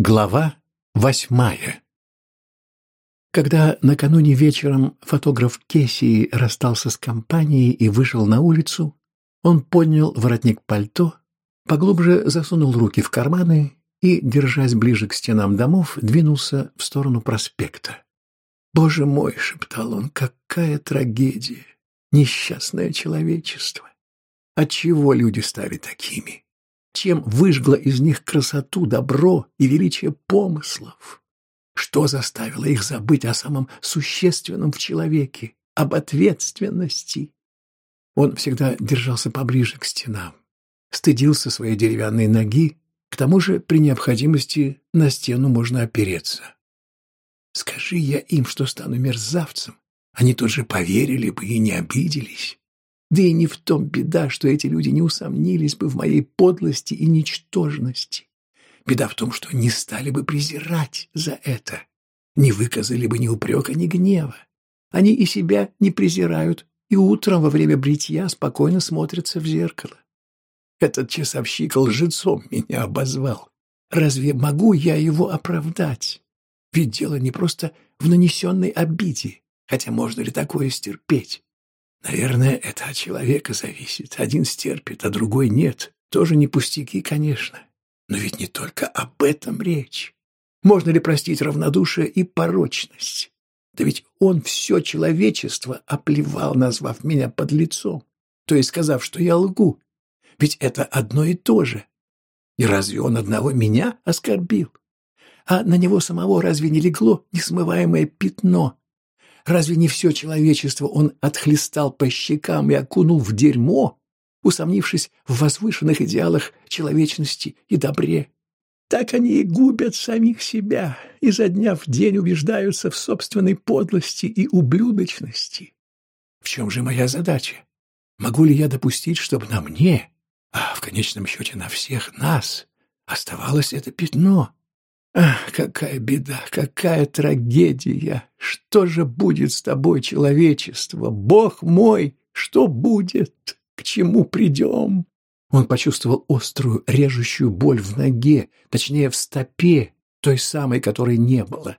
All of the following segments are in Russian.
Глава восьмая Когда накануне вечером фотограф Кессии расстался с компанией и вышел на улицу, он поднял воротник пальто, поглубже засунул руки в карманы и, держась ближе к стенам домов, двинулся в сторону проспекта. «Боже мой!» — шептал он, — «какая трагедия! Несчастное человечество! Отчего люди стали такими?» Чем выжгла из них красоту, добро и величие помыслов. Что заставило их забыть о самом существенном в человеке, об ответственности? Он всегда держался поближе к стенам, стыдился своей деревянной ноги, к тому же при необходимости на стену можно опереться. Скажи я им, что стану мерзавцем, они тут же поверили бы и не обиделись. Да и не в том беда, что эти люди не усомнились бы в моей подлости и ничтожности. Беда в том, что не стали бы презирать за это, не выказали бы ни упрека, ни гнева. Они и себя не презирают, и утром во время бритья спокойно смотрятся в зеркало. Этот часовщик лжецом меня обозвал. Разве могу я его оправдать? Ведь дело не просто в нанесенной обиде, хотя можно ли такое стерпеть? Наверное, это от человека зависит. Один стерпит, а другой нет. Тоже не пустяки, конечно. Но ведь не только об этом речь. Можно ли простить равнодушие и порочность? Да ведь он все человечество оплевал, назвав меня под лицом, то есть сказав, что я лгу. Ведь это одно и то же. И разве он одного меня оскорбил? А на него самого разве не легло несмываемое пятно, Разве не все человечество он отхлестал по щекам и окунул в дерьмо, усомнившись в возвышенных идеалах человечности и добре? Так они и губят самих себя, и за дня в день убеждаются в собственной подлости и ублюдочности. В чем же моя задача? Могу ли я допустить, чтобы на мне, а в конечном счете на всех нас, оставалось это пятно, Ах, какая беда, какая трагедия! Что же будет с тобой, человечество? Бог мой, что будет? К чему придем? Он почувствовал острую, режущую боль в ноге, точнее, в стопе, той самой, которой не было.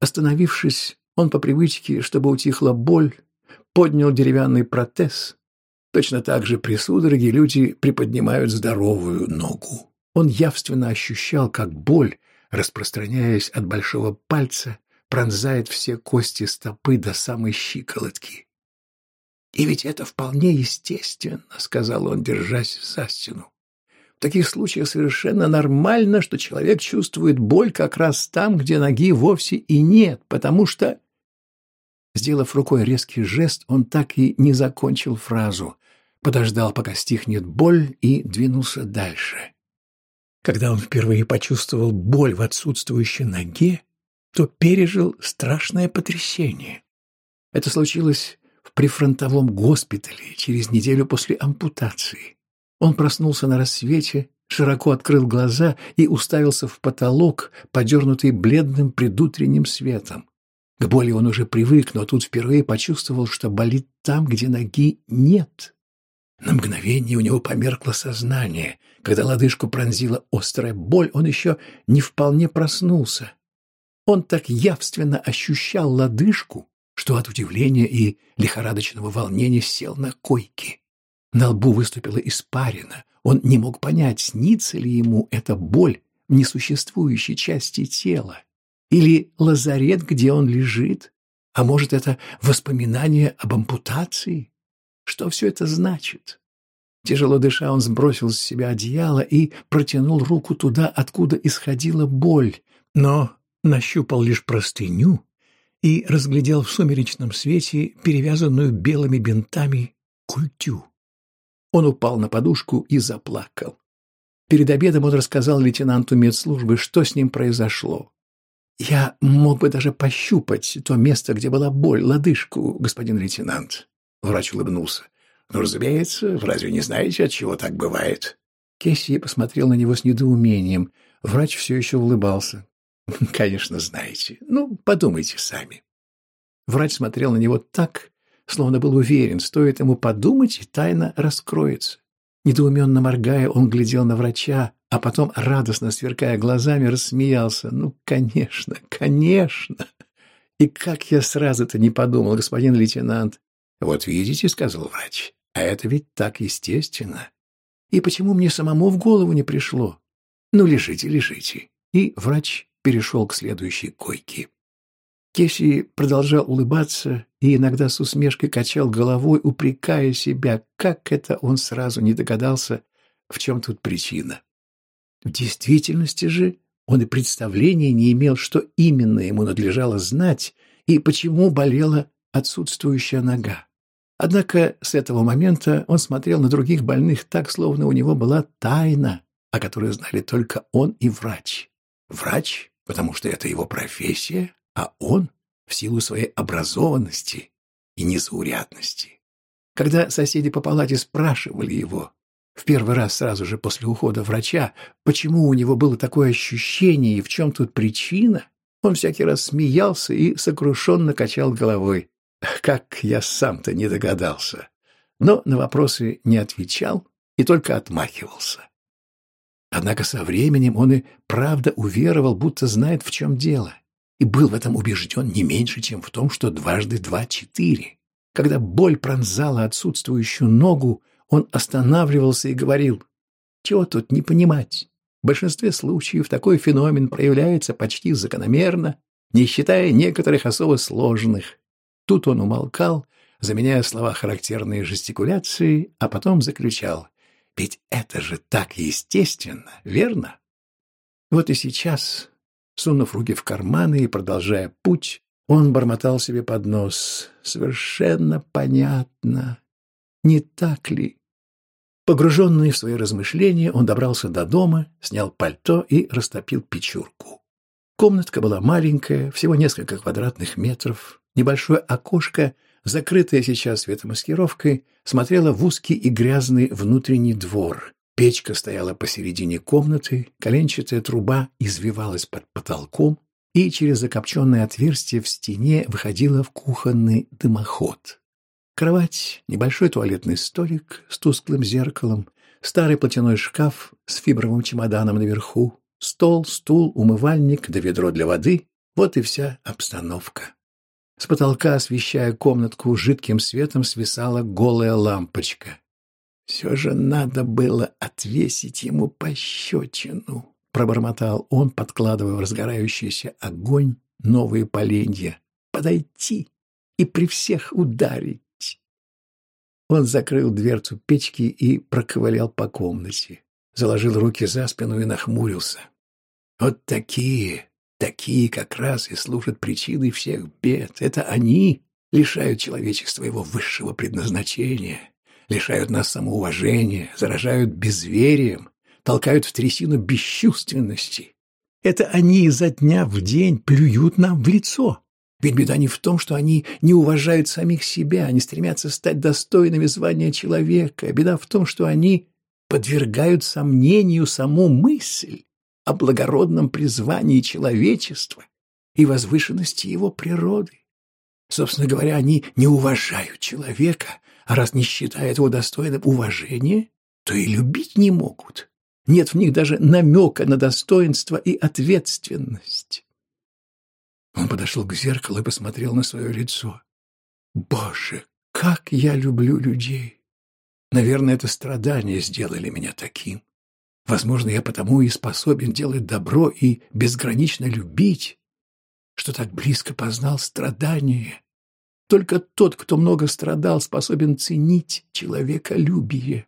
Остановившись, он по привычке, чтобы утихла боль, поднял деревянный протез. Точно так же при судороге люди приподнимают здоровую ногу. Он явственно ощущал, как боль распространяясь от большого пальца, пронзает все кости стопы до самой щиколотки. «И ведь это вполне естественно», — сказал он, держась за стену. «В таких случаях совершенно нормально, что человек чувствует боль как раз там, где ноги вовсе и нет, потому что...» Сделав рукой резкий жест, он так и не закончил фразу, подождал, пока стихнет боль, и двинулся дальше. Когда он впервые почувствовал боль в отсутствующей ноге, то пережил страшное потрясение. Это случилось в прифронтовом госпитале через неделю после ампутации. Он проснулся на рассвете, широко открыл глаза и уставился в потолок, подернутый бледным предутренним светом. К боли он уже привык, но тут впервые почувствовал, что болит там, где ноги нет. На мгновение у него померкло сознание. Когда лодыжку пронзила острая боль, он еще не вполне проснулся. Он так явственно ощущал лодыжку, что от удивления и лихорадочного волнения сел на койке. На лбу выступила испарина. Он не мог понять, снится ли ему эта боль в несуществующей части тела. Или лазарет, где он лежит. А может, это воспоминание об ампутации? Что все это значит? Тяжело дыша, он сбросил с себя одеяло и протянул руку туда, откуда исходила боль, но нащупал лишь простыню и разглядел в сумеречном свете перевязанную белыми бинтами культю. Он упал на подушку и заплакал. Перед обедом он рассказал лейтенанту медслужбы, что с ним произошло. «Я мог бы даже пощупать то место, где была боль, лодыжку, господин лейтенант. Врач улыбнулся. «Ну, разумеется, разве не знаете, от чего так бывает?» Кесси посмотрел на него с недоумением. Врач все еще улыбался. «Конечно, знаете. Ну, подумайте сами». Врач смотрел на него так, словно был уверен, стоит ему подумать, и тайна раскроется. Недоуменно моргая, он глядел на врача, а потом, радостно сверкая глазами, рассмеялся. «Ну, конечно, конечно! И как я сразу-то не подумал, господин лейтенант!» «Вот видите, — сказал врач, — а это ведь так естественно. И почему мне самому в голову не пришло? Ну, лежите, лежите». И врач перешел к следующей койке. Кеси продолжал улыбаться и иногда с усмешкой качал головой, упрекая себя, как это он сразу не догадался, в чем тут причина. В действительности же он и представления не имел, что именно ему надлежало знать и почему болела отсутствующая нога. Однако с этого момента он смотрел на других больных так, словно у него была тайна, о которой знали только он и врач. Врач, потому что это его профессия, а он в силу своей образованности и незаурядности. Когда соседи по палате спрашивали его, в первый раз сразу же после ухода врача, почему у него было такое ощущение и в чем тут причина, он всякий раз смеялся и сокрушенно качал головой. Как я сам-то не догадался. Но на вопросы не отвечал и только отмахивался. Однако со временем он и правда уверовал, будто знает, в чем дело, и был в этом убежден не меньше, чем в том, что дважды два — четыре. Когда боль пронзала отсутствующую ногу, он останавливался и говорил, «Чего тут не понимать? В большинстве случаев такой феномен проявляется почти закономерно, не считая некоторых особо сложных. Тут он умолкал, заменяя слова характерные жестикуляции, а потом заключал, «Ведь это же так естественно, верно?» Вот и сейчас, сунув руки в карманы и продолжая путь, он бормотал себе под нос. «Совершенно понятно. Не так ли?» Погруженный в свои размышления, он добрался до дома, снял пальто и растопил печурку. Комнатка была маленькая, всего несколько квадратных метров. Небольшое окошко, закрытое сейчас светомаскировкой, смотрело в узкий и грязный внутренний двор. Печка стояла посередине комнаты, коленчатая труба извивалась под потолком, и через закопченное отверстие в стене выходила в кухонный дымоход. Кровать, небольшой туалетный столик с тусклым зеркалом, старый платяной шкаф с фибровым чемоданом наверху, стол, стул, умывальник да ведро для воды — вот и вся обстановка. С потолка, освещая комнатку жидким светом, свисала голая лампочка. «Все же надо было отвесить ему пощечину», — пробормотал он, подкладывая в разгорающийся огонь новые поленья. «Подойти и при всех ударить». Он закрыл дверцу печки и проковылял по комнате. Заложил руки за спину и нахмурился. Вот такие, такие как раз и служат причиной всех бед. Это они лишают человечества его высшего предназначения, лишают нас самоуважения, заражают безверием, толкают в трясину бесчувственности. Это они изо дня в день плюют нам в лицо. Ведь беда не в том, что они не уважают самих себя, не стремятся стать достойными звания человека. Беда в том, что они подвергают сомнению саму мысль о благородном призвании человечества и возвышенности его природы. Собственно говоря, они не уважают человека, а раз не считают его достойным уважения, то и любить не могут. Нет в них даже намека на достоинство и ответственность. Он подошел к зеркалу и посмотрел на свое лицо. Боже, как я люблю людей! Наверное, это страдания сделали меня таким. Возможно, я потому и способен делать добро и безгранично любить, что так близко познал страдания. Только тот, кто много страдал, способен ценить человеколюбие.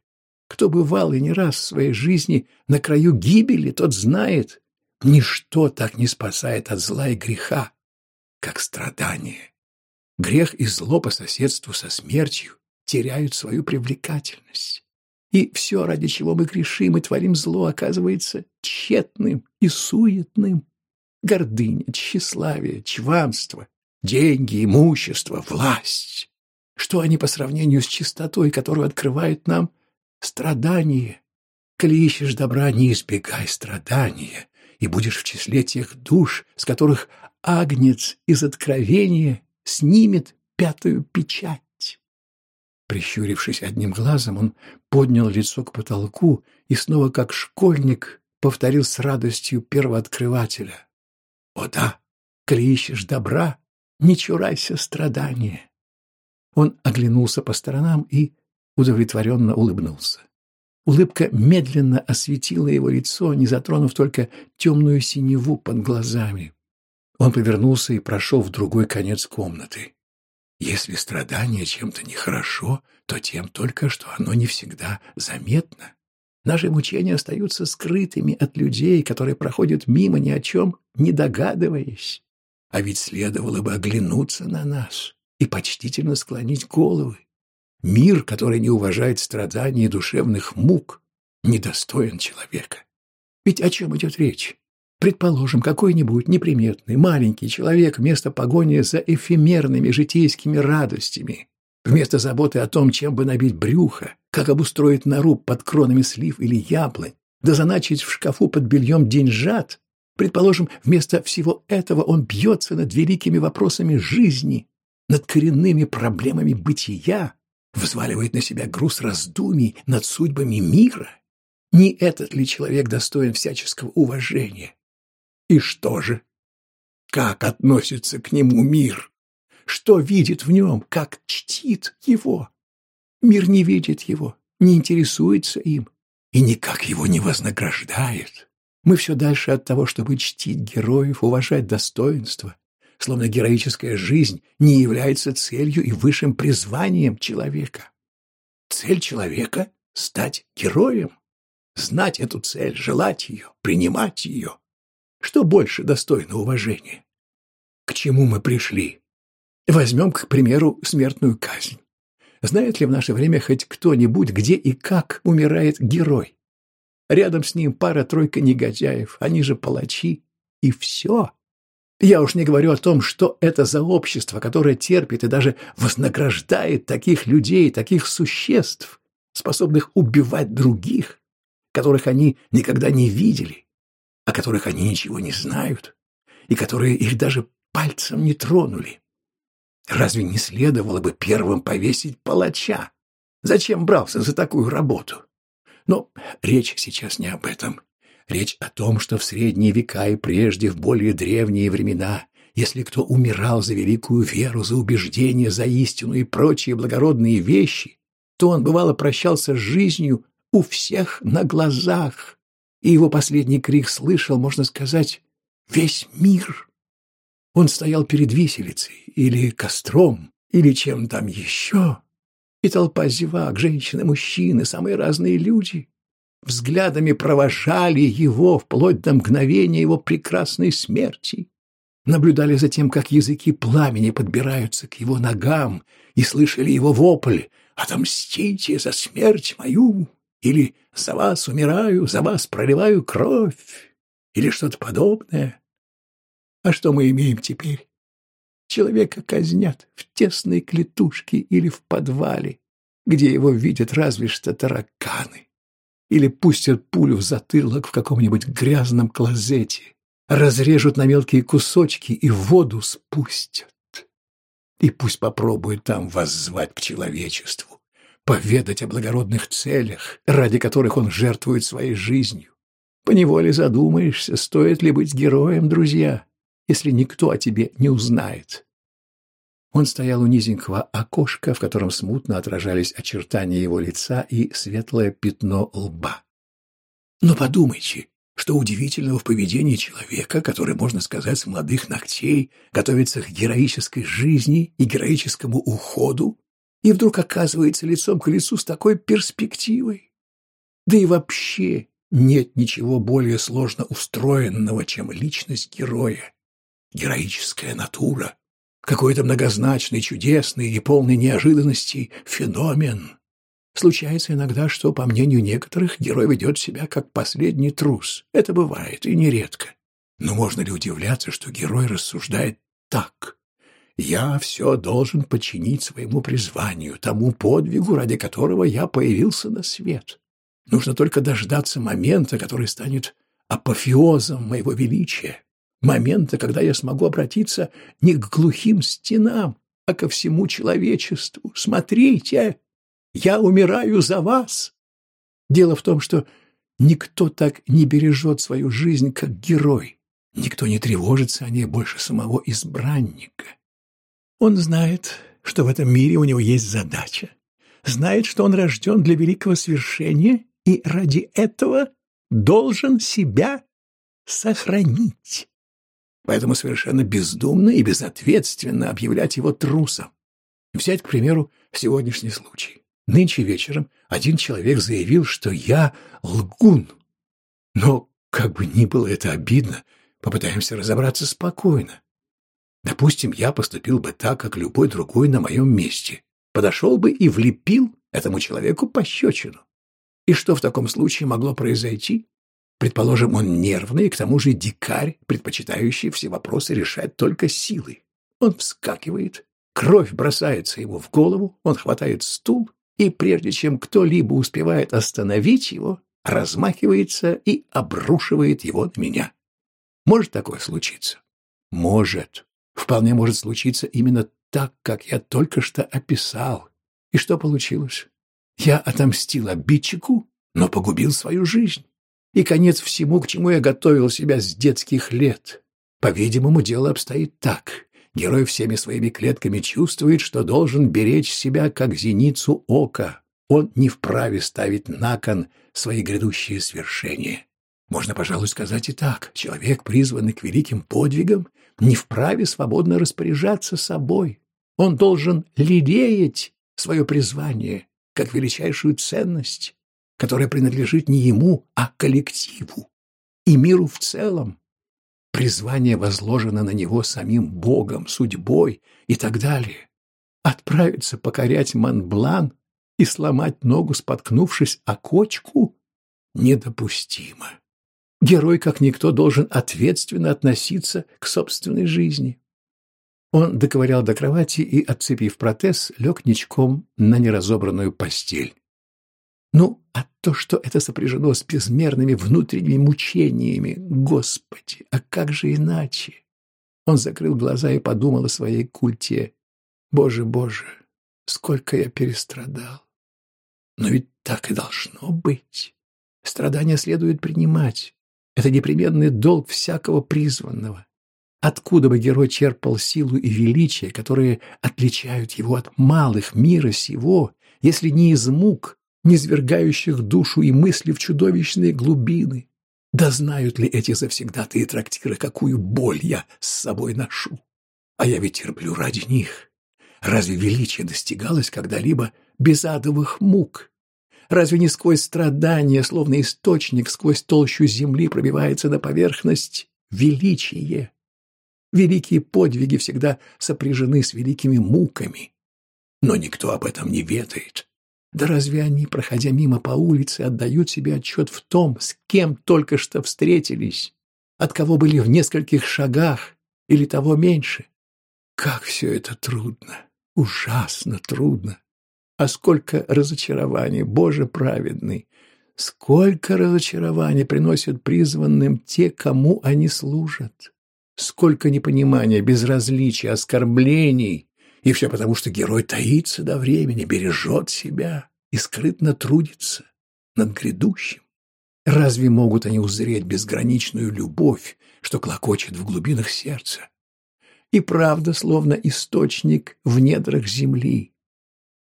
Кто бывал и не раз в своей жизни на краю гибели, тот знает, ничто так не спасает от зла и греха, как страдание. Грех и зло по соседству со смертью теряют свою привлекательность. И все, ради чего мы грешим и творим зло, оказывается тщетным и суетным. Гордыня, тщеславие, чванство, деньги, имущество, власть. Что они по сравнению с чистотой, которую открывает нам страдание? Коли ищешь добра, не избегай страдания, и будешь в числе тех душ, с которых агнец из откровения снимет пятую печать. Прищурившись одним глазом, он поднял лицо к потолку и снова, как школьник, повторил с радостью первооткрывателя. «О да, коли ищешь добра, не чурайся страдания». Он оглянулся по сторонам и удовлетворенно улыбнулся. Улыбка медленно осветила его лицо, не затронув только темную синеву под глазами. Он повернулся и прошел в другой конец комнаты. Если страдание чем-то нехорошо, то тем только, что оно не всегда заметно. Наши мучения остаются скрытыми от людей, которые проходят мимо ни о чем, не догадываясь. А ведь следовало бы оглянуться на нас и почтительно склонить головы. Мир, который не уважает страданий и душевных мук, недостоин человека. Ведь о чем идет речь? Предположим, какой-нибудь неприметный, маленький человек вместо погони за эфемерными житейскими радостями, вместо заботы о том, чем бы набить брюхо, как обустроить нору под кронами слив или яблонь, да заначить в шкафу под бельем деньжат, предположим, вместо всего этого он бьется над великими вопросами жизни, над коренными проблемами бытия, взваливает на себя груз раздумий над судьбами мира. Не этот ли человек достоин всяческого уважения? И что же? Как относится к нему мир? Что видит в нем? Как чтит его? Мир не видит его, не интересуется им и никак его не вознаграждает. Мы все дальше от того, чтобы чтить героев, уважать достоинства, словно героическая жизнь не является целью и высшим призванием человека. Цель человека — стать героем, знать эту цель, желать ее, принимать ее. Что больше достойно уважения? К чему мы пришли? Возьмем, к примеру, смертную казнь. Знает ли в наше время хоть кто-нибудь, где и как умирает герой? Рядом с ним пара-тройка негодяев, они же палачи, и все. Я уж не говорю о том, что это за общество, которое терпит и даже вознаграждает таких людей, таких существ, способных убивать других, которых они никогда не видели, о которых они ничего не знают, и которые их даже пальцем не тронули. Разве не следовало бы первым повесить палача? Зачем брался за такую работу? Но речь сейчас не об этом. Речь о том, что в средние века и прежде, в более древние времена, если кто умирал за великую веру, за убеждение, за истину и прочие благородные вещи, то он, бывало, прощался с жизнью у всех на глазах, и его последний крик слышал, можно сказать, весь мир. Он стоял перед виселицей или костром, или чем там еще, и толпа зевак, женщины, мужчины, самые разные люди взглядами провожали его вплоть до мгновения его прекрасной смерти, наблюдали за тем, как языки пламени подбираются к его ногам, и слышали его вопль «Отомстите за смерть мою!» Или «За вас умираю, за вас проливаю кровь!» или что-то подобное. А что мы имеем теперь? Человека казнят в тесной клетушке или в подвале, где его видят разве что тараканы или пустят пулю в затылок в каком-нибудь грязном клозете, разрежут на мелкие кусочки и воду спустят. И пусть попробует там воззвать к человечеству, поведать о благородных целях, ради которых он жертвует своей жизнью. Поневоле задумаешься, стоит ли быть героем, друзья, если никто о тебе не узнает. Он стоял у низенького окошка, в котором смутно отражались очертания его лица и светлое пятно лба. Но подумайте, что удивительного в поведении человека, который, можно сказать, с молодых ногтей готовится к героической жизни и героическому уходу, и вдруг оказывается лицом к лицу с такой перспективой. Да и вообще нет ничего более сложно устроенного, чем личность героя, героическая натура, какой-то многозначный, чудесный и полный неожиданностей феномен. Случается иногда, что, по мнению некоторых, герой ведет себя как последний трус. Это бывает, и нередко. Но можно ли удивляться, что герой рассуждает так? «Я все должен подчинить своему призванию, тому подвигу, ради которого я появился на свет. Нужно только дождаться момента, который станет апофеозом моего величия, момента, когда я смогу обратиться не к глухим стенам, а ко всему человечеству. Смотрите, я умираю за вас. Дело в том, что Никто так не бережет свою жизнь, как герой. Никто не тревожится о ней больше самого избранника. Он знает, что в этом мире у него есть задача. Знает, что он рожден для великого свершения и ради этого должен себя сохранить. Поэтому совершенно бездумно и безответственно объявлять его трусом. Взять, к примеру, сегодняшний случай. Нынче вечером один человек заявил, что я лгун. Но, как бы ни было это обидно, попытаемся разобраться спокойно. Допустим, я поступил бы так, как любой другой на моем месте. Подошел бы и влепил этому человеку пощечину. И что в таком случае могло произойти? Предположим, он нервный и к тому же дикарь, предпочитающий все вопросы решать только силой. Он вскакивает, кровь бросается ему в голову, он хватает стул и, прежде чем кто-либо успевает остановить его, размахивается и обрушивает его на меня. Может такое случиться? Может. Вполне может случиться именно так, как я только что описал. И что получилось? Я отомстил обидчику, но погубил свою жизнь. И конец всему, к чему я готовил себя с детских лет. По-видимому, дело обстоит так. Герой всеми своими клетками чувствует, что должен беречь себя, как зеницу ока. Он не вправе ставить на кон свои грядущие свершения. Можно, пожалуй, сказать и так. Человек, призванный к великим подвигам, не вправе свободно распоряжаться собой. Он должен лелеять свое призвание как величайшую ценность, которая принадлежит не ему, а коллективу и миру в целом. Призвание возложено на него самим Богом, судьбой и так далее. Отправиться покорять Монблан и сломать ногу, споткнувшись о кочку, недопустимо. Герой, как никто, должен ответственно относиться к собственной жизни. Он доковырял до кровати и, отцепив протез, лег ничком на неразобранную постель. Ну, а то, что это сопряжено с безмерными внутренними мучениями, Господи, а как же иначе? Он закрыл глаза и подумал о своей культе. Боже, Боже, сколько я перестрадал! Но ведь так и должно быть. Страдания следует принимать. Это непременный долг всякого призванного. Откуда бы герой черпал силу и величие, которые отличают его от малых мира сего, если не из мук, низвергающих душу и мысли в чудовищные глубины? Да знают ли эти завсегдатые трактиры, какую боль я с собой ношу? А я ведь терплю ради них. Разве величие достигалось когда-либо без адовых мук? Разве не сквозь страдания, словно источник, сквозь толщу земли пробивается на поверхность величие? Великие подвиги всегда сопряжены с великими муками. Но никто об этом не ведает. Да разве они, проходя мимо по улице, отдают себе отчет в том, с кем только что встретились, от кого были в нескольких шагах или того меньше? Как все это трудно, ужасно трудно. А сколько разочарований, Боже праведный! Сколько разочарований приносят призванным те, кому они служат! Сколько непонимания, безразличия, оскорблений! И все потому, что герой таится до времени, бережет себя и скрытно трудится над грядущим. Разве могут они узреть безграничную любовь, что клокочет в глубинах сердца? И правда, словно источник в недрах земли.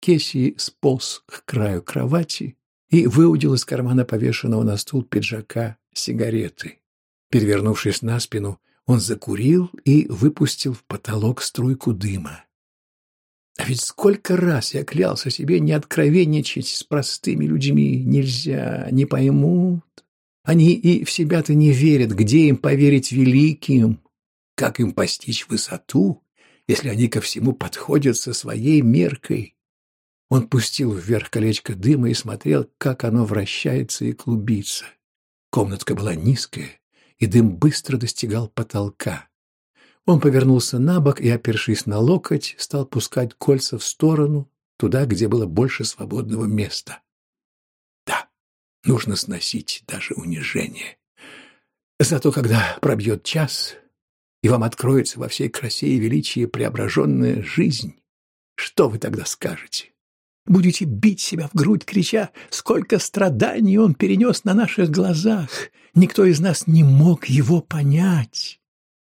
Кесси сполз к краю кровати и выудил из кармана повешенного на стул пиджака сигареты. Перевернувшись на спину, он закурил и выпустил в потолок струйку дыма. А ведь сколько раз я клялся себе не откровенничать с простыми людьми. Нельзя, не поймут. Они и в себя-то не верят. Где им поверить великим? Как им постичь высоту, если они ко всему подходят со своей меркой? Он пустил вверх колечко дыма и смотрел, как оно вращается и клубится. Комнатка была низкая, и дым быстро достигал потолка. Он повернулся на бок и, опершись на локоть, стал пускать кольца в сторону, туда, где было больше свободного места. Да, нужно сносить даже унижение. Зато когда пробьет час, и вам откроется во всей красе и величии преображенная жизнь, что вы тогда скажете? Будете бить себя в грудь, крича, сколько страданий он перенес на наших глазах. Никто из нас не мог его понять.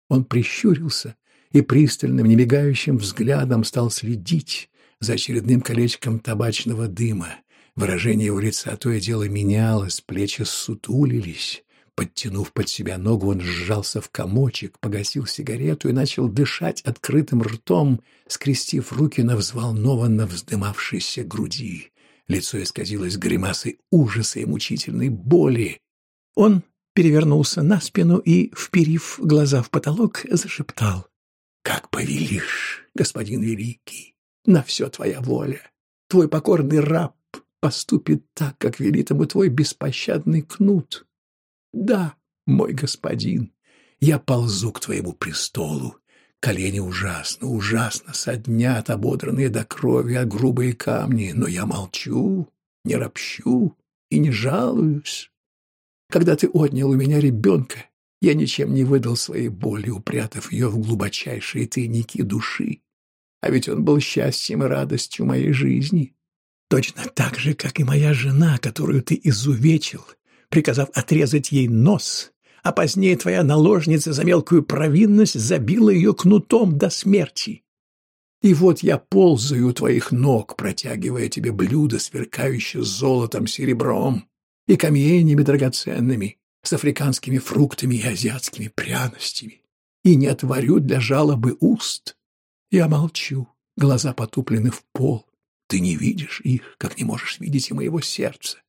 Он прищурился и пристальным, немигающим взглядом стал следить за очередным колечком табачного дыма. Выражение его лица то и дело менялось, плечи сутулились. Подтянув под себя ногу, он сжался в комочек, погасил сигарету и начал дышать открытым ртом, скрестив руки на взволнованно вздымавшейся груди. Лицо исказилось гримасой ужаса и мучительной боли. Он перевернулся на спину и, вперив глаза в потолок, зашептал. «Как повелишь, господин великий, на все твоя воля. Твой покорный раб поступит так, как велит ему твой беспощадный кнут. Да, мой господин, я ползу к твоему престолу. Колени ужасно, ужасно соднят, ободранные до крови, а грубые камни, но я молчу, не ропщу и не жалуюсь. Когда ты отнял у меня ребенка, я ничем не выдал своей боли, упрятав ее в глубочайшие тайники души. А ведь он был счастьем и радостью моей жизни. Точно так же, как и моя жена, которую ты изувечил, приказав отрезать ей нос, а позднее твоя наложница за мелкую провинность забила ее кнутом до смерти. И вот я ползаю у твоих ног, протягивая тебе блюдо, сверкающее золотом, серебром и каменьями драгоценными, с африканскими фруктами и азиатскими пряностями, и не отворю для жалобы уст. Я молчу, глаза потуплены в пол. Ты не видишь их, как не можешь видеть и моего сердца.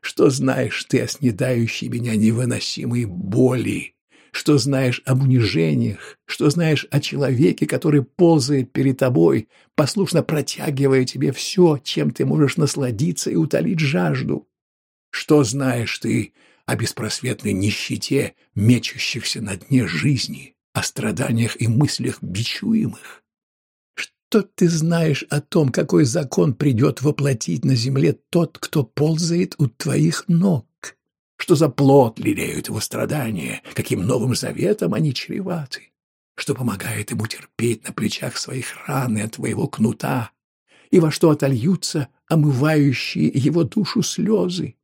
Что знаешь ты о снедающей меня невыносимой боли? Что знаешь об унижениях? Что знаешь о человеке, который ползает перед тобой, послушно протягивая тебе все, чем ты можешь насладиться и утолить жажду? Что знаешь ты о беспросветной нищете, мечущихся на дне жизни, о страданиях и мыслях бичуемых? Что ты знаешь о том, какой закон придет воплотить на земле тот, кто ползает у твоих ног? Что за плод лелеют его страдания, каким новым заветом они чреваты? Что помогает ему терпеть на плечах своих раны от твоего кнута? И во что отольются омывающие его душу слезы?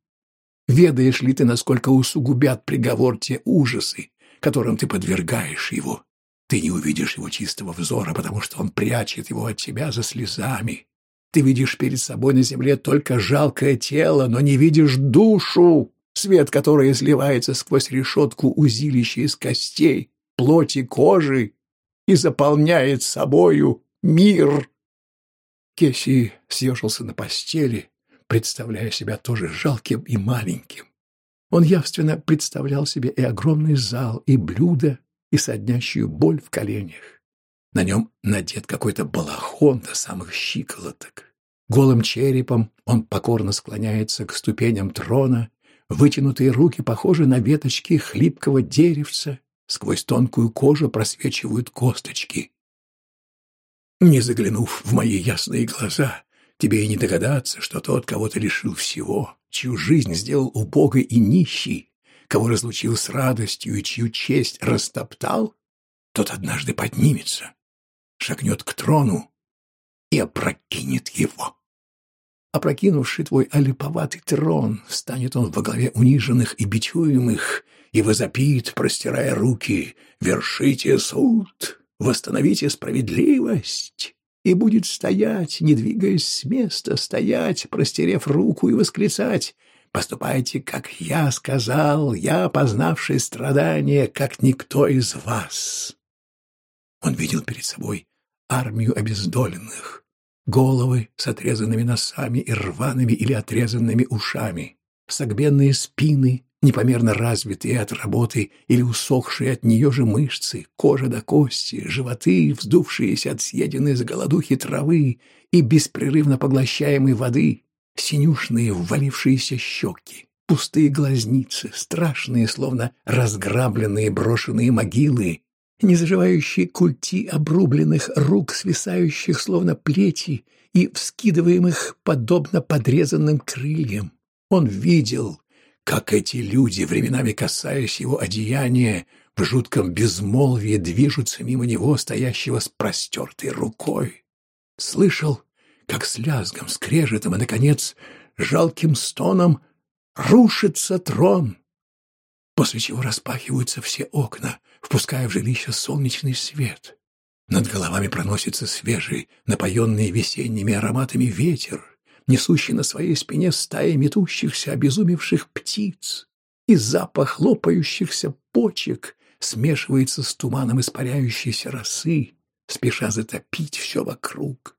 Ведаешь ли ты, насколько усугубят приговор те ужасы, которым ты подвергаешь его? Ты не увидишь его чистого взора, потому что он прячет его от тебя за слезами. Ты видишь перед собой на земле только жалкое тело, но не видишь душу, свет которой изливается сквозь решетку узилища из костей, плоти, кожи и заполняет собою мир. Кеси съежился на постели, представляя себя тоже жалким и маленьким. Он явственно представлял себе и огромный зал, и блюда, и соднящую боль в коленях. На нем надет какой-то балахон до самых щиколоток. Голым черепом он покорно склоняется к ступеням трона, вытянутые руки похожи на веточки хлипкого деревца, сквозь тонкую кожу просвечивают косточки. Не заглянув в мои ясные глаза, тебе и не догадаться, что тот, кого ты лишил всего, чью жизнь сделал убогой и нищей, кого разлучил с радостью и чью честь растоптал, тот однажды поднимется, шагнет к трону и опрокинет его. Опрокинувший твой олиповатый трон, станет он во главе униженных и бичуемых, и возопит, простирая руки, «Вершите суд, восстановите справедливость!» и будет стоять, не двигаясь с места, стоять, простерев руку и восклицать Поступайте, как я сказал, я, познавший страдания, как никто из вас. Он видел перед собой армию обездоленных, головы с отрезанными носами и рваными или отрезанными ушами, согбенные спины, непомерно развитые от работы или усохшие от нее же мышцы, кожа до кости, животы, вздувшиеся от съеденной с голодухи травы и беспрерывно поглощаемой воды, синюшные ввалившиеся щеки, пустые глазницы, страшные, словно разграбленные брошенные могилы, незаживающие культи обрубленных рук, свисающих, словно плети, и вскидываемых, подобно подрезанным крыльям. Он видел, как эти люди, временами касаясь его одеяния, в жутком безмолвии движутся мимо него, стоящего с простертой рукой. Слышал, как с лязгом, скрежетом и, наконец, жалким стоном рушится трон, после чего распахиваются все окна, впуская в жилище солнечный свет. Над головами проносится свежий, напоенный весенними ароматами ветер, несущий на своей спине стаи метущихся, обезумевших птиц, и запах лопающихся почек смешивается с туманом испаряющейся росы, спеша затопить все вокруг.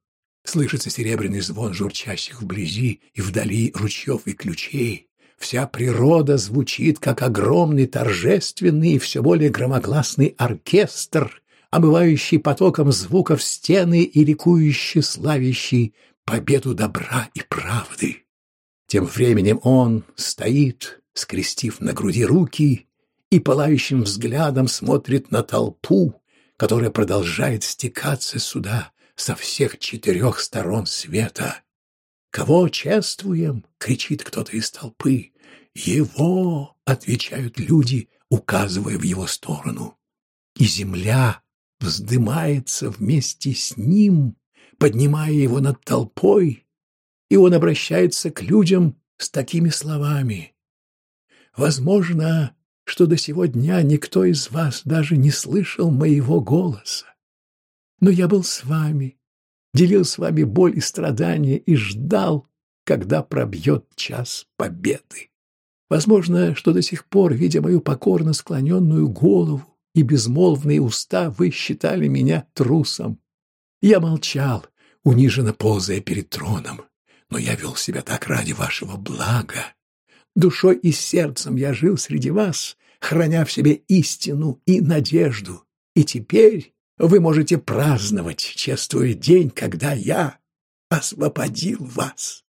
Слышится серебряный звон журчащих вблизи и вдали ручьев и ключей. Вся природа звучит, как огромный торжественный и все более громогласный оркестр, омывающий потоком звуков стены и ликующий, славящий победу добра и правды. Тем временем он стоит, скрестив на груди руки, и пылающим взглядом смотрит на толпу, которая продолжает стекаться сюда со всех четырех сторон света. «Кого чествуем?» — кричит кто-то из толпы. «Его!» — отвечают люди, указывая в его сторону. И земля вздымается вместе с ним, поднимая его над толпой, и он обращается к людям с такими словами. «Возможно, что до сего дня никто из вас даже не слышал моего голоса. Но я был с вами, делил с вами боль и страдания и ждал, когда пробьет час победы. Возможно, что до сих пор, видя мою покорно склоненную голову и безмолвные уста, вы считали меня трусом. Я молчал, униженно ползая перед троном, но я вел себя так ради вашего блага, Душой и сердцем я жил среди вас, храня в себе истину и надежду. И теперь вы можете праздновать, чествуя день, когда я освободил вас.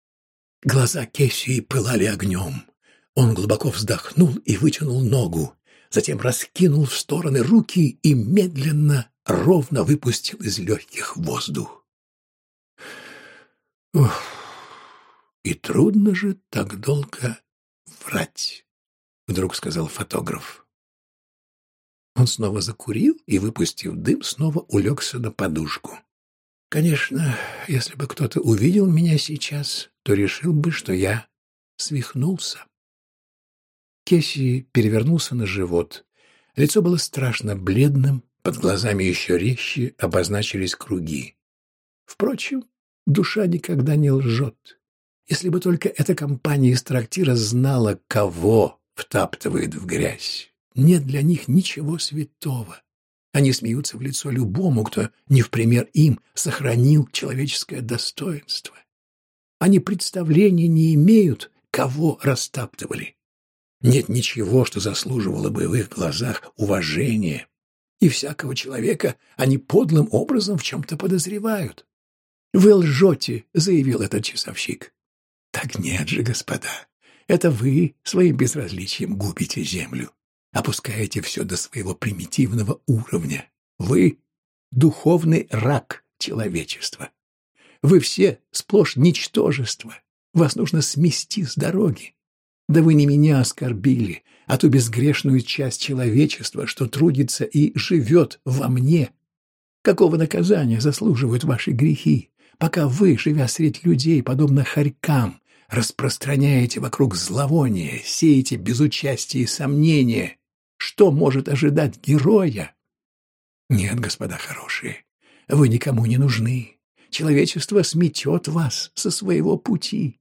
Глаза Кессии пылали огнем. Он глубоко вздохнул и вытянул ногу, затем раскинул в стороны руки и медленно, ровно выпустил из легких воздух. Ух, и трудно же так долго врать, — вдруг сказал фотограф. Он снова закурил и, выпустив дым, снова улегся на подушку. Конечно, если бы кто-то увидел меня сейчас, то решил бы, что я свихнулся. Кесси перевернулся на живот. Лицо было страшно бледным, под глазами еще резче обозначились круги. Впрочем, душа никогда не лжет. Если бы только эта компания из трактира знала, кого втаптывает в грязь. Нет для них ничего святого. Они смеются в лицо любому, кто, не в пример им, сохранил человеческое достоинство. Они представления не имеют, кого растаптывали. Нет ничего, что заслуживало бы в их глазах уважения. И всякого человека они подлым образом в чем-то подозревают. «Вы лжете», — заявил этот часовщик. Так нет же, господа, это вы своим безразличием губите землю, опускаете все до своего примитивного уровня. Вы — духовный рак человечества. Вы все сплошь ничтожество. Вас нужно смести с дороги. Да вы не меня оскорбили, а ту безгрешную часть человечества, что трудится и живет во мне. Какого наказания заслуживают ваши грехи? пока вы, живя среди людей, подобно хорькам, распространяете вокруг зловоние, сеете безучастие и сомнения, что может ожидать героя? Нет, господа хорошие, вы никому не нужны. Человечество сметет вас со своего пути.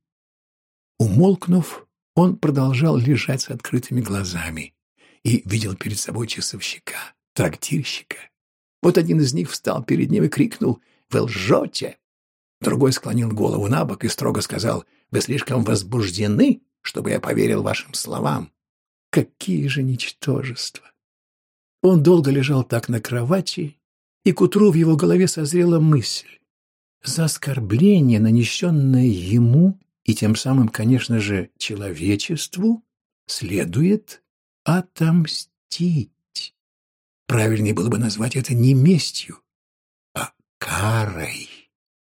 Умолкнув, он продолжал лежать с открытыми глазами и видел перед собой часовщика, трактирщика. Вот один из них встал перед ним и крикнул «Вы лжете! Другой склонил голову на бок и строго сказал, «Вы слишком возбуждены, чтобы я поверил вашим словам». Какие же ничтожества! Он долго лежал так на кровати, и к утру в его голове созрела мысль. За оскорбление, нанесенное ему и тем самым, конечно же, человечеству, следует отомстить. Правильнее было бы назвать это не местью, а карой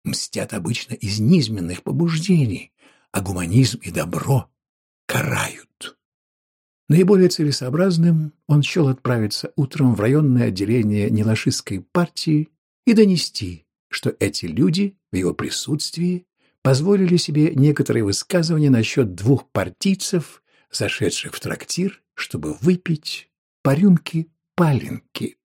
мстят обычно из низменных побуждений, а гуманизм и добро карают. Наиболее целесообразным он счел отправиться утром в районное отделение Нелашистской партии и донести, что эти люди в его присутствии позволили себе некоторые высказывания насчет двух партийцев, зашедших в трактир, чтобы выпить по рюмке паленки.